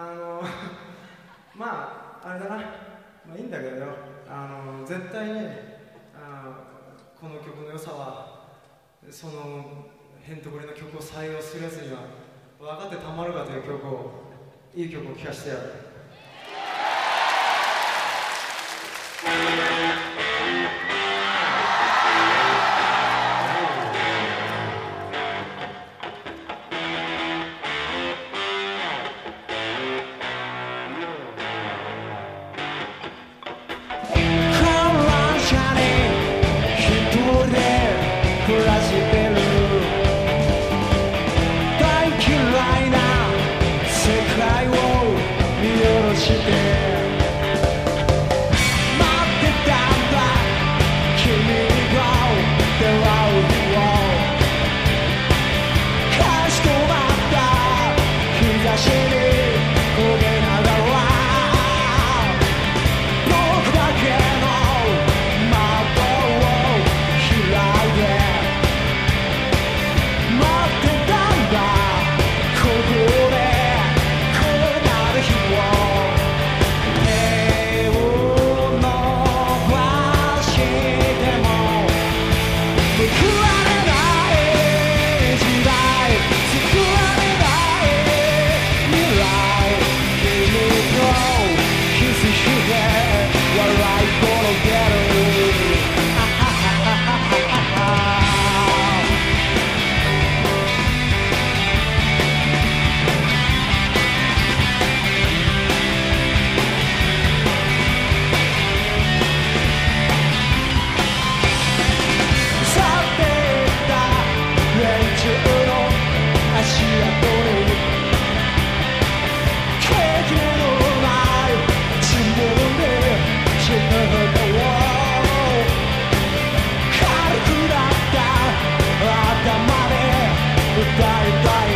あの まああれだな。まあいいんだけどあの絶対にあこの曲の良さはそのへんとこりの曲を採用するやつには分かってたまるかという曲をいい曲を聴かせてやる。die, die.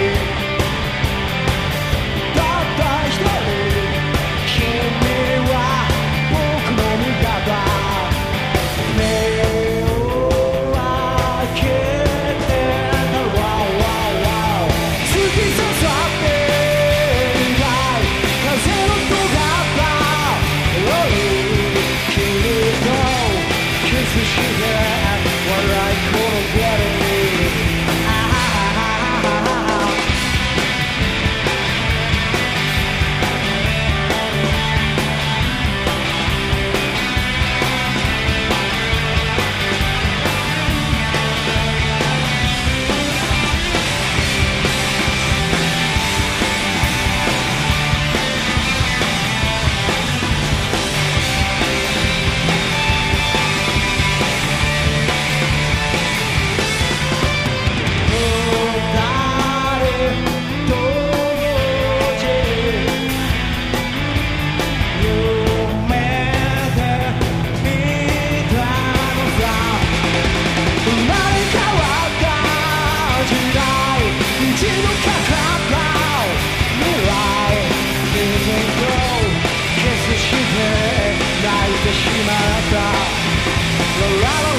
La, la.